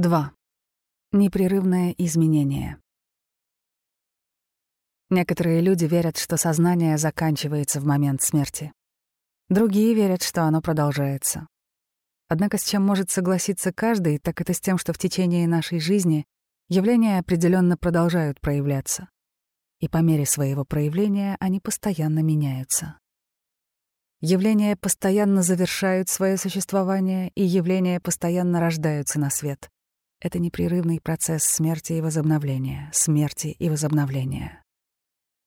2. Непрерывное изменение. Некоторые люди верят, что сознание заканчивается в момент смерти. Другие верят, что оно продолжается. Однако с чем может согласиться каждый, так это с тем, что в течение нашей жизни явления определенно продолжают проявляться. И по мере своего проявления они постоянно меняются. Явления постоянно завершают свое существование, и явления постоянно рождаются на свет. Это непрерывный процесс смерти и возобновления, смерти и возобновления.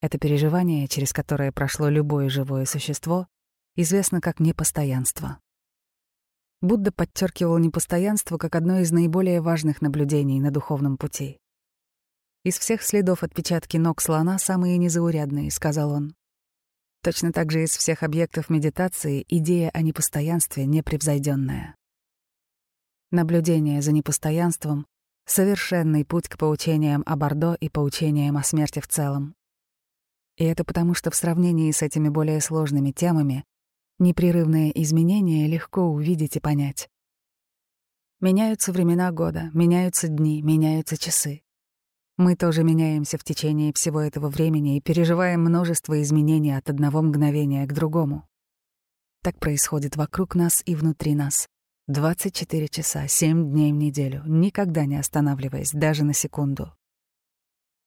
Это переживание, через которое прошло любое живое существо, известно как непостоянство. Будда подчеркивал непостоянство как одно из наиболее важных наблюдений на духовном пути. «Из всех следов отпечатки ног слона самые незаурядные», — сказал он. Точно так же из всех объектов медитации идея о непостоянстве непревзойденная. Наблюдение за непостоянством — совершенный путь к поучениям о Бордо и поучениям о смерти в целом. И это потому, что в сравнении с этими более сложными темами непрерывные изменения легко увидеть и понять. Меняются времена года, меняются дни, меняются часы. Мы тоже меняемся в течение всего этого времени и переживаем множество изменений от одного мгновения к другому. Так происходит вокруг нас и внутри нас. 24 часа, 7 дней в неделю, никогда не останавливаясь даже на секунду.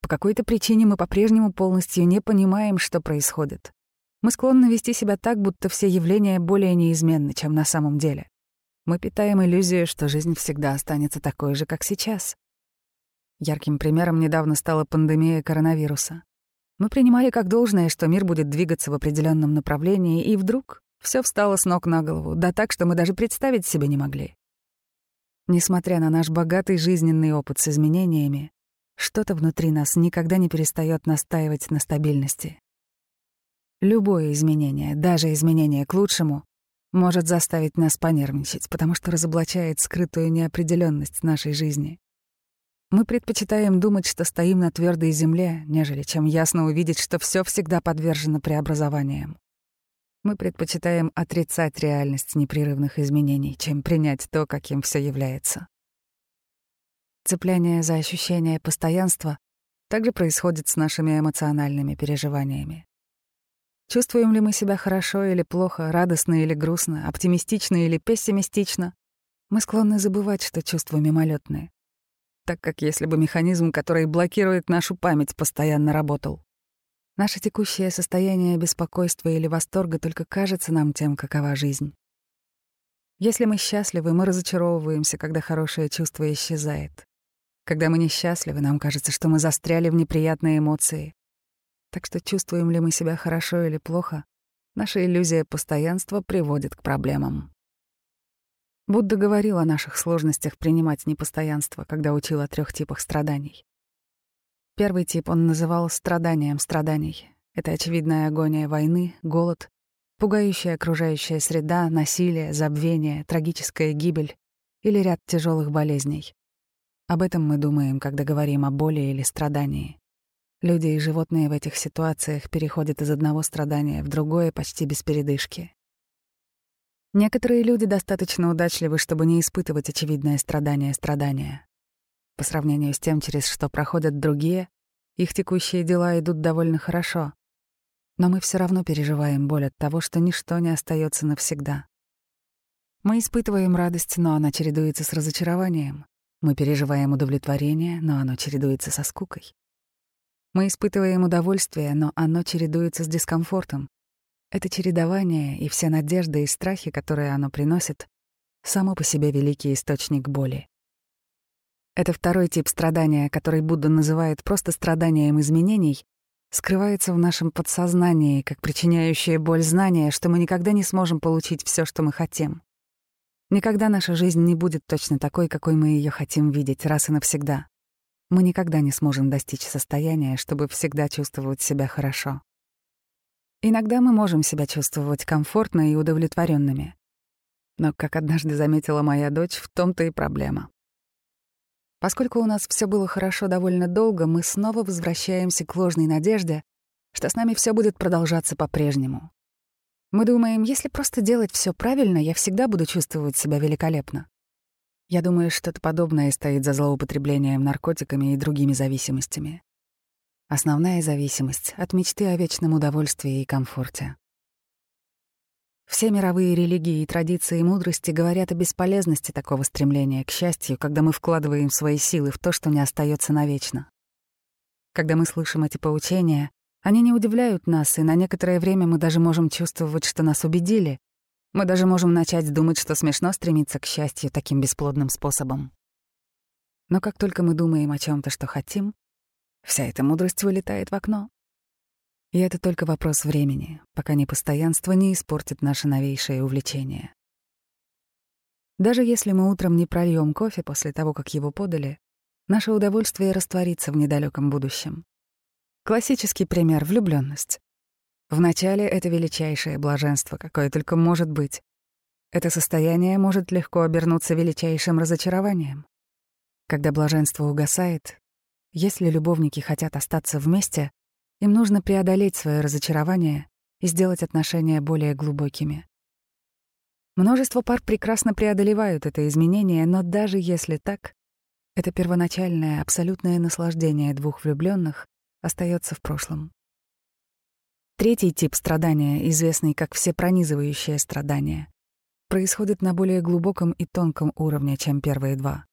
По какой-то причине мы по-прежнему полностью не понимаем, что происходит. Мы склонны вести себя так, будто все явления более неизменны, чем на самом деле. Мы питаем иллюзию, что жизнь всегда останется такой же, как сейчас. Ярким примером недавно стала пандемия коронавируса. Мы принимали как должное, что мир будет двигаться в определенном направлении, и вдруг все встало с ног на голову, да так, что мы даже представить себе не могли. Несмотря на наш богатый жизненный опыт с изменениями, что-то внутри нас никогда не перестает настаивать на стабильности. Любое изменение, даже изменение к лучшему, может заставить нас понервничать, потому что разоблачает скрытую неопределенность нашей жизни. Мы предпочитаем думать, что стоим на твердой земле, нежели чем ясно увидеть, что все всегда подвержено преобразованиям. Мы предпочитаем отрицать реальность непрерывных изменений, чем принять то, каким все является. Цепляние за ощущение постоянства также происходит с нашими эмоциональными переживаниями. Чувствуем ли мы себя хорошо или плохо, радостно или грустно, оптимистично или пессимистично, мы склонны забывать, что чувства мимолетные. Так как если бы механизм, который блокирует нашу память, постоянно работал. Наше текущее состояние беспокойства или восторга только кажется нам тем, какова жизнь. Если мы счастливы, мы разочаровываемся, когда хорошее чувство исчезает. Когда мы несчастливы, нам кажется, что мы застряли в неприятные эмоции. Так что чувствуем ли мы себя хорошо или плохо, наша иллюзия постоянства приводит к проблемам. Будда говорил о наших сложностях принимать непостоянство, когда учил о трех типах страданий. Первый тип он называл страданием страданий. Это очевидная агония войны, голод, пугающая окружающая среда, насилие, забвение, трагическая гибель или ряд тяжелых болезней. Об этом мы думаем, когда говорим о боли или страдании. Люди и животные в этих ситуациях переходят из одного страдания в другое почти без передышки. Некоторые люди достаточно удачливы, чтобы не испытывать очевидное страдание страдания. По сравнению с тем, через что проходят другие, их текущие дела идут довольно хорошо. Но мы все равно переживаем боль от того, что ничто не остается навсегда. Мы испытываем радость, но она чередуется с разочарованием. Мы переживаем удовлетворение, но оно чередуется со скукой. Мы испытываем удовольствие, но оно чередуется с дискомфортом. Это чередование и все надежды и страхи, которые оно приносит, само по себе великий источник боли. Это второй тип страдания, который Будда называет просто страданием изменений, скрывается в нашем подсознании, как причиняющее боль знание, что мы никогда не сможем получить все, что мы хотим. Никогда наша жизнь не будет точно такой, какой мы ее хотим видеть раз и навсегда. Мы никогда не сможем достичь состояния, чтобы всегда чувствовать себя хорошо. Иногда мы можем себя чувствовать комфортно и удовлетворенными. Но, как однажды заметила моя дочь, в том-то и проблема. Поскольку у нас все было хорошо довольно долго, мы снова возвращаемся к ложной надежде, что с нами все будет продолжаться по-прежнему. Мы думаем, если просто делать все правильно, я всегда буду чувствовать себя великолепно. Я думаю, что-то подобное стоит за злоупотреблением наркотиками и другими зависимостями. Основная зависимость — от мечты о вечном удовольствии и комфорте. Все мировые религии и традиции мудрости говорят о бесполезности такого стремления к счастью, когда мы вкладываем свои силы в то, что не остается навечно. Когда мы слышим эти поучения, они не удивляют нас, и на некоторое время мы даже можем чувствовать, что нас убедили, мы даже можем начать думать, что смешно стремиться к счастью таким бесплодным способом. Но как только мы думаем о чем то что хотим, вся эта мудрость вылетает в окно. И это только вопрос времени, пока непостоянство не испортит наше новейшее увлечение. Даже если мы утром не прольем кофе после того, как его подали, наше удовольствие растворится в недалеком будущем. Классический пример — влюбленность. Вначале это величайшее блаженство, какое только может быть. Это состояние может легко обернуться величайшим разочарованием. Когда блаженство угасает, если любовники хотят остаться вместе, им нужно преодолеть свое разочарование и сделать отношения более глубокими. Множество пар прекрасно преодолевают это изменение, но даже если так, это первоначальное абсолютное наслаждение двух влюбленных остается в прошлом. Третий тип страдания, известный как всепронизывающее страдание, происходит на более глубоком и тонком уровне, чем первые два.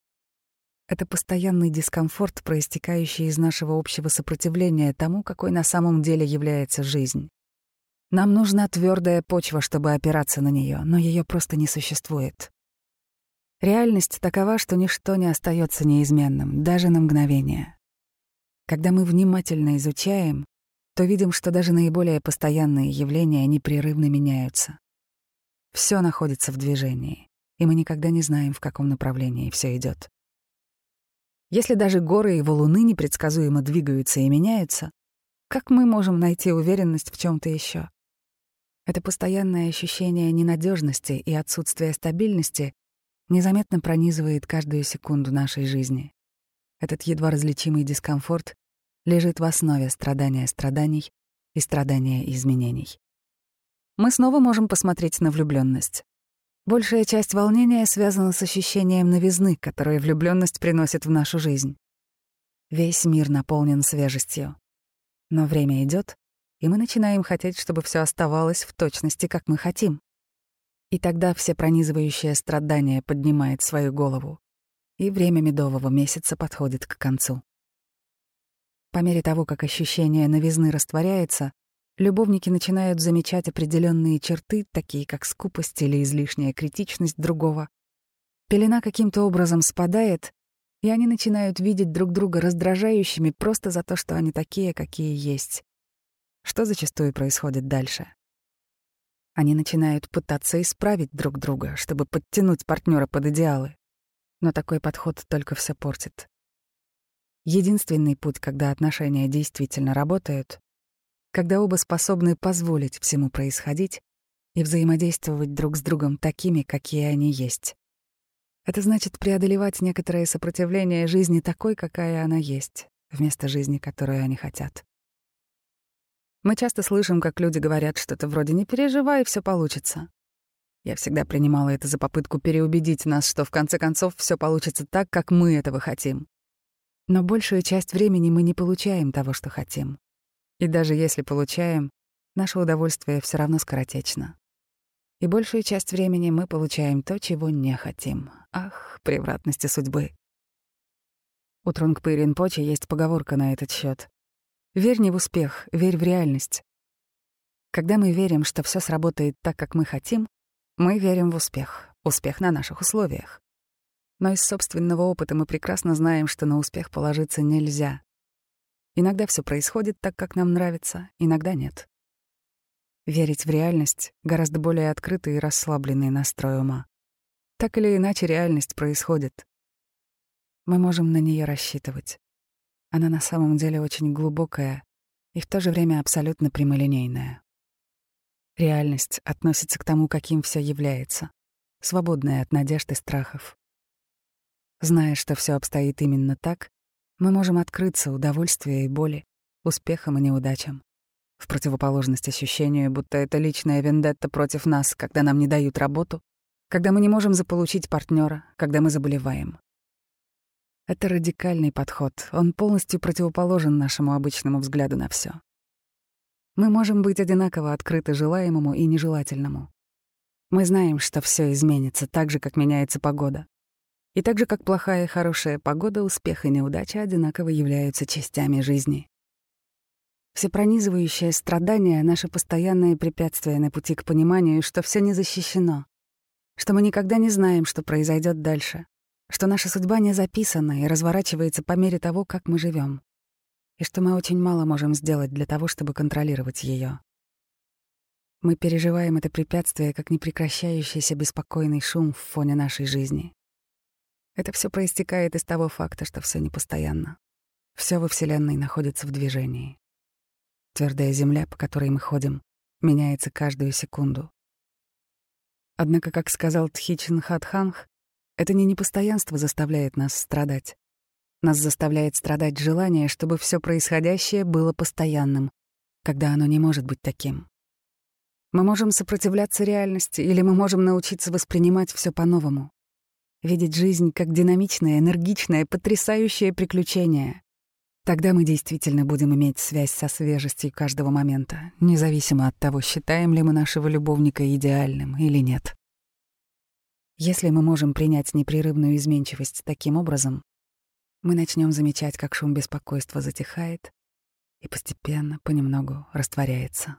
Это постоянный дискомфорт, проистекающий из нашего общего сопротивления тому, какой на самом деле является жизнь. Нам нужна твердая почва, чтобы опираться на нее, но ее просто не существует. Реальность такова, что ничто не остается неизменным, даже на мгновение. Когда мы внимательно изучаем, то видим, что даже наиболее постоянные явления непрерывно меняются. Все находится в движении, и мы никогда не знаем, в каком направлении все идет. Если даже горы и валуны непредсказуемо двигаются и меняются, как мы можем найти уверенность в чем то еще? Это постоянное ощущение ненадежности и отсутствия стабильности незаметно пронизывает каждую секунду нашей жизни. Этот едва различимый дискомфорт лежит в основе страдания страданий и страдания изменений. Мы снова можем посмотреть на влюбленность. Большая часть волнения связана с ощущением новизны, которое влюбленность приносит в нашу жизнь. Весь мир наполнен свежестью. Но время идет, и мы начинаем хотеть, чтобы все оставалось в точности, как мы хотим. И тогда все пронизывающее страдание поднимает свою голову, и время медового месяца подходит к концу. По мере того, как ощущение новизны растворяется, любовники начинают замечать определенные черты, такие как скупость или излишняя критичность другого. Пелена каким-то образом спадает, и они начинают видеть друг друга раздражающими просто за то, что они такие, какие есть. Что зачастую происходит дальше? Они начинают пытаться исправить друг друга, чтобы подтянуть партнера под идеалы. Но такой подход только все портит. Единственный путь, когда отношения действительно работают, когда оба способны позволить всему происходить и взаимодействовать друг с другом такими, какие они есть. Это значит преодолевать некоторое сопротивление жизни такой, какая она есть, вместо жизни, которую они хотят. Мы часто слышим, как люди говорят что-то вроде «не переживай, все получится». Я всегда принимала это за попытку переубедить нас, что в конце концов все получится так, как мы этого хотим. Но большую часть времени мы не получаем того, что хотим. И даже если получаем, наше удовольствие все равно скоротечно. И большую часть времени мы получаем то, чего не хотим. Ах, превратности судьбы. У Трунгпы Ринпоче есть поговорка на этот счет. «Верь не в успех, верь в реальность». Когда мы верим, что все сработает так, как мы хотим, мы верим в успех, успех на наших условиях. Но из собственного опыта мы прекрасно знаем, что на успех положиться нельзя. Иногда все происходит так, как нам нравится, иногда нет. Верить в реальность — гораздо более открытый и расслабленный настрой ума. Так или иначе реальность происходит. Мы можем на нее рассчитывать. Она на самом деле очень глубокая и в то же время абсолютно прямолинейная. Реальность относится к тому, каким все является, свободная от надежд и страхов. Зная, что все обстоит именно так, мы можем открыться удовольствию и боли, успехам и неудачам. В противоположность ощущению, будто это личная вендетта против нас, когда нам не дают работу, когда мы не можем заполучить партнера, когда мы заболеваем. Это радикальный подход, он полностью противоположен нашему обычному взгляду на все. Мы можем быть одинаково открыты желаемому и нежелательному. Мы знаем, что все изменится так же, как меняется погода. И так же, как плохая и хорошая погода, успех и неудача одинаково являются частями жизни. Всепронизывающее страдание — наше постоянное препятствие на пути к пониманию, что все не защищено, что мы никогда не знаем, что произойдет дальше, что наша судьба не записана и разворачивается по мере того, как мы живем, и что мы очень мало можем сделать для того, чтобы контролировать ее. Мы переживаем это препятствие как непрекращающийся беспокойный шум в фоне нашей жизни. Это все проистекает из того факта, что все непостоянно. Все во Вселенной находится в движении. Твердая земля, по которой мы ходим, меняется каждую секунду. Однако, как сказал Тхичин Хатханх, это не непостоянство заставляет нас страдать. Нас заставляет страдать желание, чтобы все происходящее было постоянным, когда оно не может быть таким. Мы можем сопротивляться реальности, или мы можем научиться воспринимать все по-новому. Видеть жизнь как динамичное, энергичное, потрясающее приключение. Тогда мы действительно будем иметь связь со свежестью каждого момента, независимо от того, считаем ли мы нашего любовника идеальным или нет. Если мы можем принять непрерывную изменчивость таким образом, мы начнем замечать, как шум беспокойства затихает и постепенно, понемногу растворяется.